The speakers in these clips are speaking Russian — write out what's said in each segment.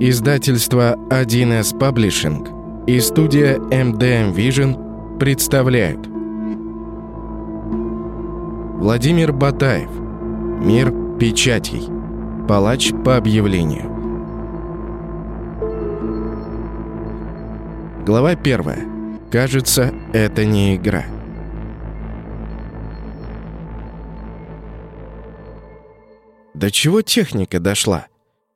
Издательство 1С Паблишинг и студия MDM Vision представляют Владимир Батаев Мир печатей Палач по объявлению Глава первая. Кажется, это не игра. До чего техника дошла?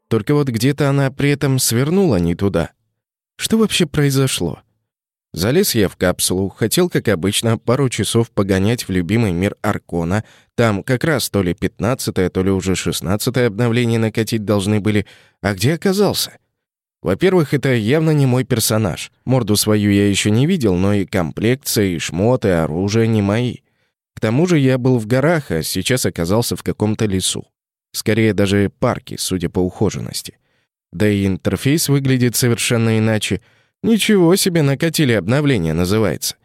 Только вот где-то она при этом свернула не туда. Что вообще произошло? Залез я в капсулу, хотел, как обычно, пару часов погонять в любимый мир Аркона. Там как раз то ли 15 то ли уже 16 обновление накатить должны были. А где оказался? Во-первых, это явно не мой персонаж. Морду свою я еще не видел, но и комплекция, и шмоты, и оружие не мои. К тому же я был в горах, а сейчас оказался в каком-то лесу. Скорее даже парки, судя по ухоженности. Да и интерфейс выглядит совершенно иначе. Ничего себе накатили обновление, называется.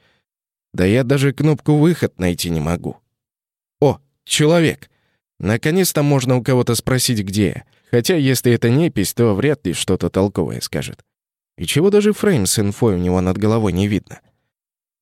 Да я даже кнопку «Выход» найти не могу. О, человек! Наконец-то можно у кого-то спросить, где я. Хотя, если это непись, то вряд ли что-то толковое скажет. И чего даже фрейм с инфой у него над головой не видно.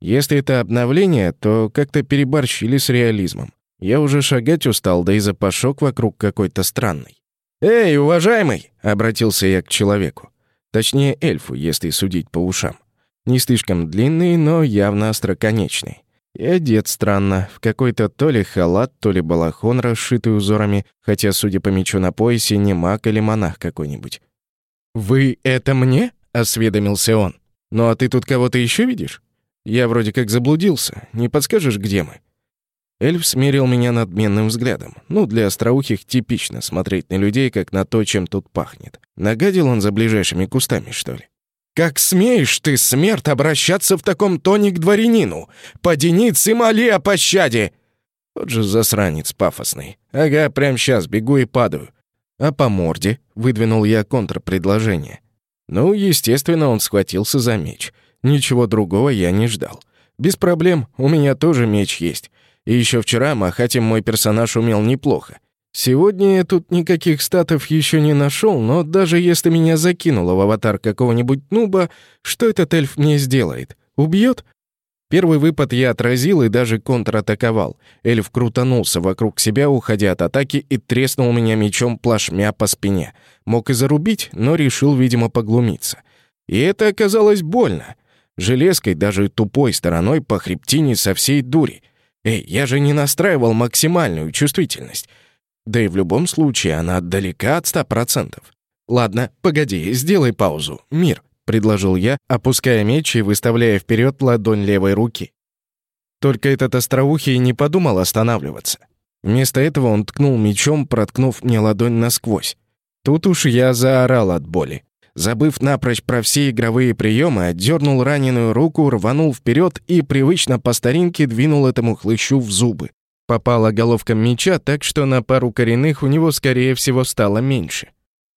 Если это обновление, то как-то переборщили с реализмом. Я уже шагать устал, да и запашок вокруг какой-то странный. «Эй, уважаемый!» — обратился я к человеку. Точнее, эльфу, если судить по ушам. Не слишком длинный, но явно остроконечный. И одет странно, в какой-то то ли халат, то ли балахон, расшитый узорами, хотя, судя по мечу на поясе, не маг или монах какой-нибудь. «Вы это мне?» — осведомился он. «Ну а ты тут кого-то еще видишь? Я вроде как заблудился. Не подскажешь, где мы?» Эльф смерил меня надменным взглядом. Ну, для остроухих типично смотреть на людей, как на то, чем тут пахнет. Нагадил он за ближайшими кустами, что ли? «Как смеешь ты, смерть, обращаться в таком тоне к дворянину? Подениц и моли о пощаде!» Вот же засранец пафосный. Ага, прямо сейчас бегу и падаю. А по морде выдвинул я контрпредложение. Ну, естественно, он схватился за меч. Ничего другого я не ждал. Без проблем, у меня тоже меч есть. И еще вчера махать им мой персонаж умел неплохо. Сегодня я тут никаких статов еще не нашел, но даже если меня закинуло в аватар какого-нибудь нуба, что этот эльф мне сделает? Убьет? Первый выпад я отразил и даже контратаковал. Эльф крутанулся вокруг себя, уходя от атаки, и треснул меня мечом плашмя по спине. Мог и зарубить, но решил, видимо, поглумиться. И это оказалось больно. Железкой, даже тупой стороной по хребтине со всей дури — Эй, я же не настраивал максимальную чувствительность. Да и в любом случае она далека от ста процентов. Ладно, погоди, сделай паузу. Мир, предложил я, опуская меч и выставляя вперед ладонь левой руки. Только этот остроухий не подумал останавливаться. Вместо этого он ткнул мечом, проткнув мне ладонь насквозь. Тут уж я заорал от боли. Забыв напрочь про все игровые приемы, отдернул раненую руку, рванул вперед и привычно по старинке двинул этому хлыщу в зубы. Попала головка меча так, что на пару коренных у него, скорее всего, стало меньше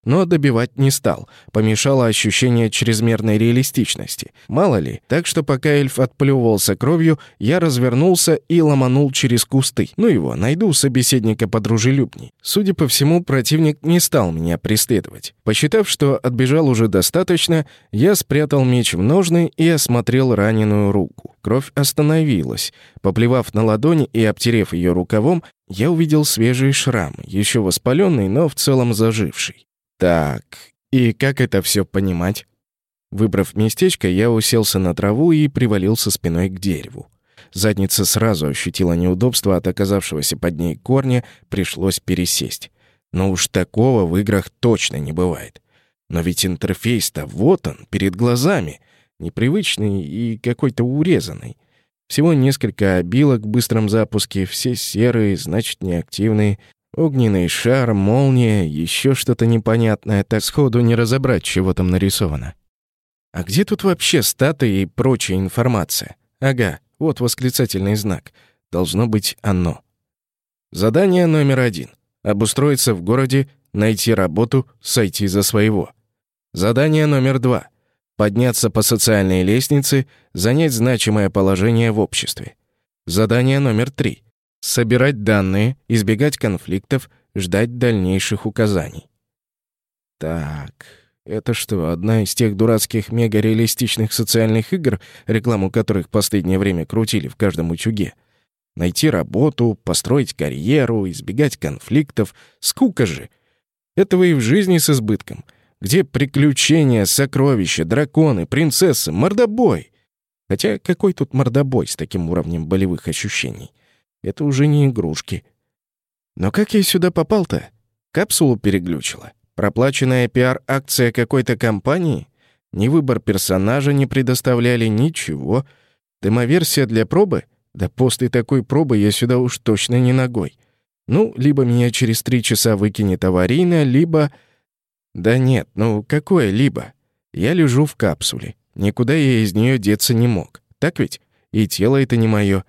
но добивать не стал. Помешало ощущение чрезмерной реалистичности. Мало ли, так что пока эльф отплевывался кровью, я развернулся и ломанул через кусты. Ну его, найду собеседника подружелюбней. Судя по всему, противник не стал меня преследовать. Посчитав, что отбежал уже достаточно, я спрятал меч в ножны и осмотрел раненую руку. Кровь остановилась. Поплевав на ладони и обтерев ее рукавом, я увидел свежий шрам, еще воспаленный, но в целом заживший. Так, и как это все понимать? Выбрав местечко, я уселся на траву и привалился спиной к дереву. Задница сразу ощутила неудобство от оказавшегося под ней корня, пришлось пересесть. Но уж такого в играх точно не бывает. Но ведь интерфейс-то вот он, перед глазами, непривычный и какой-то урезанный. Всего несколько обилок в быстром запуске, все серые, значит, неактивные, Огненный шар, молния, еще что-то непонятное, так сходу не разобрать, чего там нарисовано. А где тут вообще статы и прочая информация? Ага, вот восклицательный знак. Должно быть оно. Задание номер один. Обустроиться в городе, найти работу, сойти за своего. Задание номер два. Подняться по социальной лестнице, занять значимое положение в обществе. Задание номер три. Собирать данные, избегать конфликтов, ждать дальнейших указаний. Так, это что, одна из тех дурацких мега-реалистичных социальных игр, рекламу которых в последнее время крутили в каждом утюге? Найти работу, построить карьеру, избегать конфликтов. Скука же! Этого и в жизни с избытком. Где приключения, сокровища, драконы, принцессы, мордобой? Хотя какой тут мордобой с таким уровнем болевых ощущений? Это уже не игрушки. Но как я сюда попал-то? Капсулу переглючила. Проплаченная пиар-акция какой-то компании? Ни выбор персонажа не предоставляли, ничего. Демоверсия для пробы? Да после такой пробы я сюда уж точно не ногой. Ну, либо меня через три часа выкинет аварийно, либо... Да нет, ну какое либо? Я лежу в капсуле. Никуда я из нее деться не мог. Так ведь? И тело это не мое.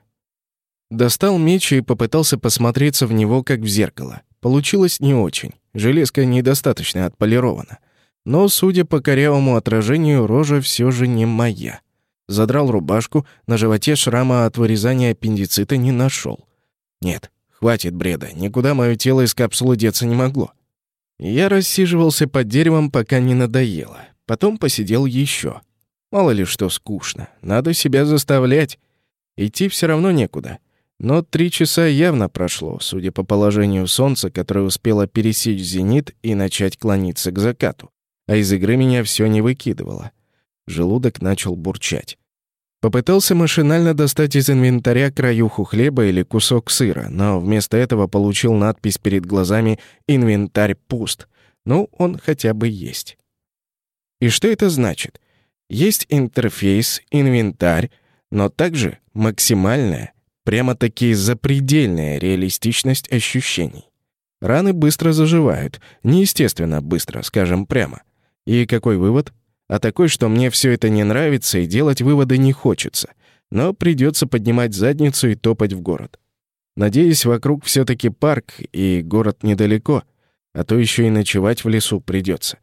Достал меч и попытался посмотреться в него, как в зеркало. Получилось не очень. Железка недостаточно отполирована. Но, судя по корявому отражению, рожа все же не моя. Задрал рубашку, на животе шрама от вырезания аппендицита не нашел. Нет, Хватит бреда, никуда мое тело из капсулы деться не могло. Я рассиживался под деревом, пока не надоело. Потом посидел еще. Мало ли что скучно. Надо себя заставлять. Идти все равно некуда. Но три часа явно прошло, судя по положению солнца, которое успело пересечь зенит и начать клониться к закату. А из игры меня все не выкидывало. Желудок начал бурчать. Попытался машинально достать из инвентаря краюху хлеба или кусок сыра, но вместо этого получил надпись перед глазами «Инвентарь пуст». Ну, он хотя бы есть. И что это значит? Есть интерфейс, инвентарь, но также максимальная, прямо-таки запредельная реалистичность ощущений. Раны быстро заживают, неестественно быстро, скажем прямо. И какой вывод? а такой, что мне все это не нравится и делать выводы не хочется, но придется поднимать задницу и топать в город. Надеюсь, вокруг все таки парк и город недалеко, а то еще и ночевать в лесу придется.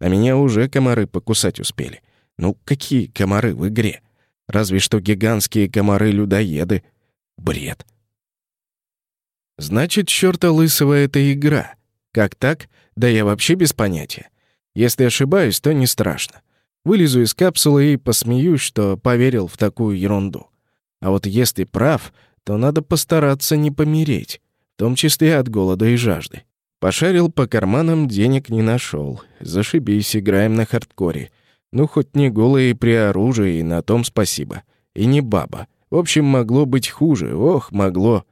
А меня уже комары покусать успели. Ну, какие комары в игре? Разве что гигантские комары-людоеды. Бред. Значит, чёрта лысого это игра. Как так? Да я вообще без понятия. Если ошибаюсь, то не страшно. Вылезу из капсулы и посмеюсь, что поверил в такую ерунду. А вот если прав, то надо постараться не помереть, в том числе от голода и жажды. Пошарил по карманам, денег не нашел. Зашибись, играем на хардкоре. Ну, хоть не голые при оружии, на том спасибо. И не баба. В общем, могло быть хуже. Ох, могло.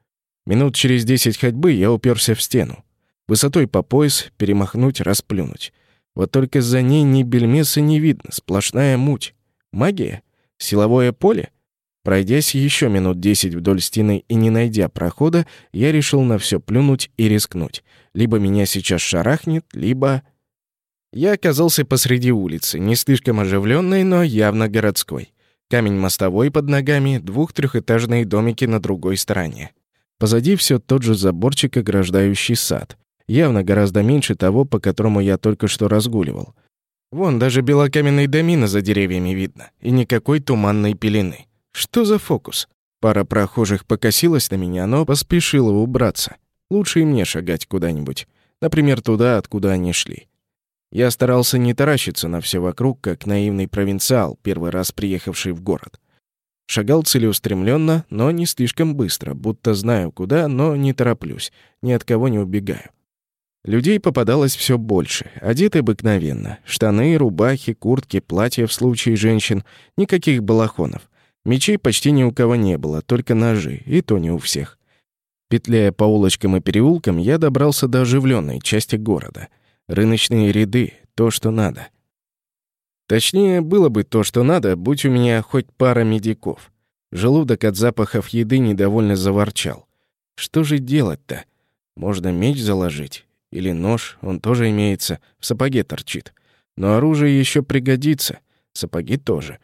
Минут через десять ходьбы я уперся в стену. Высотой по пояс, перемахнуть, расплюнуть. Вот только за ней ни бельмеса не видно, сплошная муть. Магия? Силовое поле? Пройдясь еще минут десять вдоль стены и не найдя прохода, я решил на все плюнуть и рискнуть. Либо меня сейчас шарахнет, либо... Я оказался посреди улицы, не слишком оживленной, но явно городской. Камень мостовой под ногами, двух трехэтажные домики на другой стороне. Позади все тот же заборчик, ограждающий сад. Явно гораздо меньше того, по которому я только что разгуливал. Вон даже белокаменные домины за деревьями видно, и никакой туманной пелены. Что за фокус? Пара прохожих покосилась на меня, но поспешила убраться. Лучше и мне шагать куда-нибудь. Например, туда, откуда они шли. Я старался не таращиться на все вокруг, как наивный провинциал, первый раз приехавший в город. Шагал целеустремленно, но не слишком быстро, будто знаю куда, но не тороплюсь, ни от кого не убегаю. Людей попадалось все больше, одеты обыкновенно. Штаны, рубахи, куртки, платья в случае женщин, никаких балахонов. Мечей почти ни у кого не было, только ножи, и то не у всех. Петляя по улочкам и переулкам, я добрался до оживленной части города. Рыночные ряды — то, что надо. Точнее, было бы то, что надо, будь у меня хоть пара медиков. Желудок от запахов еды недовольно заворчал. Что же делать-то? Можно меч заложить или нож, он тоже имеется, в сапоге торчит. Но оружие еще пригодится, сапоги тоже.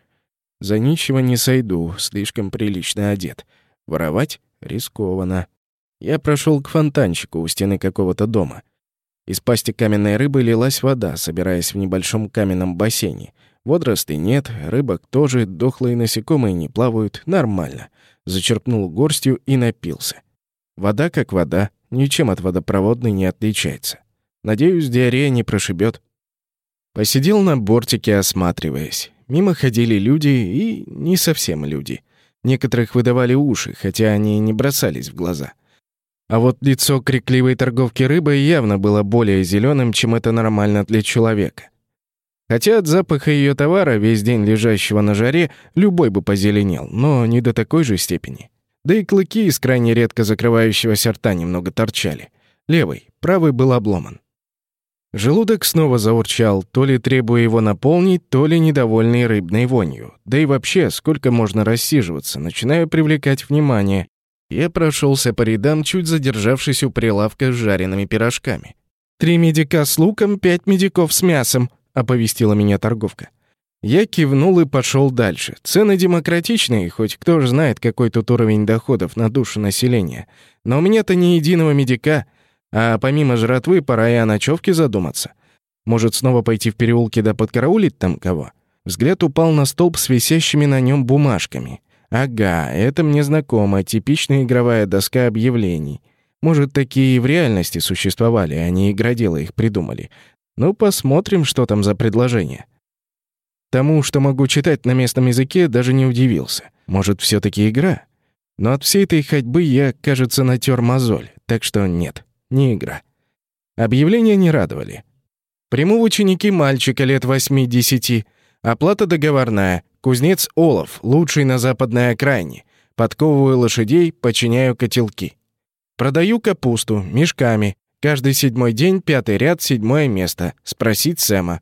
За ничего не сойду, слишком прилично одет. Воровать рискованно. Я прошел к фонтанчику у стены какого-то дома. Из пасти каменной рыбы лилась вода, собираясь в небольшом каменном бассейне. Водорослей нет, рыбок тоже, дохлые насекомые не плавают, нормально. Зачерпнул горстью и напился. Вода как вода, ничем от водопроводной не отличается. Надеюсь, диарея не прошибет. Посидел на бортике, осматриваясь. Мимо ходили люди и не совсем люди. Некоторых выдавали уши, хотя они не бросались в глаза. А вот лицо крикливой торговки рыбой явно было более зеленым, чем это нормально для человека. Хотя от запаха ее товара, весь день лежащего на жаре, любой бы позеленел, но не до такой же степени. Да и клыки из крайне редко закрывающегося рта немного торчали. Левый, правый был обломан. Желудок снова заурчал, то ли требуя его наполнить, то ли недовольный рыбной вонью. Да и вообще, сколько можно рассиживаться, начинаю привлекать внимание. Я прошелся по рядам, чуть задержавшись у прилавка с жареными пирожками. «Три медика с луком, пять медиков с мясом», — оповестила меня торговка. Я кивнул и пошел дальше. Цены демократичные, хоть кто ж знает, какой тут уровень доходов на душу населения. Но у меня-то ни единого медика, а помимо жратвы пора и о ночевке задуматься. Может, снова пойти в переулки да подкараулить там кого? Взгляд упал на столб с висящими на нем бумажками. Ага, это мне знакомо, типичная игровая доска объявлений. Может, такие и в реальности существовали, а не игроделы их придумали. Ну, посмотрим, что там за предложение. Тому, что могу читать на местном языке, даже не удивился. Может, все таки игра? Но от всей этой ходьбы я, кажется, натер мозоль, так что нет, не игра. Объявления не радовали. Приму в ученики мальчика лет 8-10. Оплата договорная. Кузнец Олов, лучший на западной окраине. Подковываю лошадей, починяю котелки. Продаю капусту, мешками. Каждый седьмой день, пятый ряд, седьмое место. Спросить Сэма.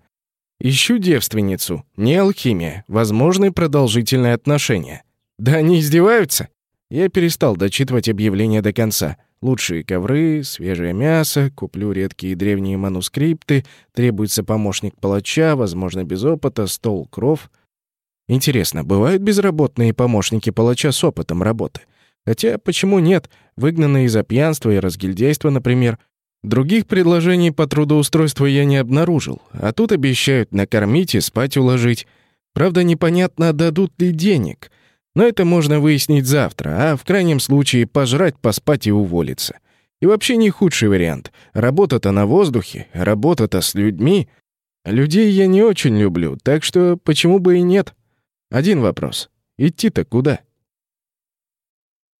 Ищу девственницу. Не алхимия. Возможны продолжительные отношения. Да они издеваются? Я перестал дочитывать объявление до конца. Лучшие ковры, свежее мясо, куплю редкие древние манускрипты, требуется помощник палача, возможно, без опыта, стол, кров. Интересно, бывают безработные помощники палача с опытом работы? Хотя, почему нет? Выгнанные из-за пьянства и разгильдяйства, например. Других предложений по трудоустройству я не обнаружил, а тут обещают накормить и спать уложить. Правда, непонятно, дадут ли денег. Но это можно выяснить завтра, а в крайнем случае пожрать, поспать и уволиться. И вообще не худший вариант. Работа-то на воздухе, работа-то с людьми. Людей я не очень люблю, так что почему бы и нет? Один вопрос. Идти-то куда?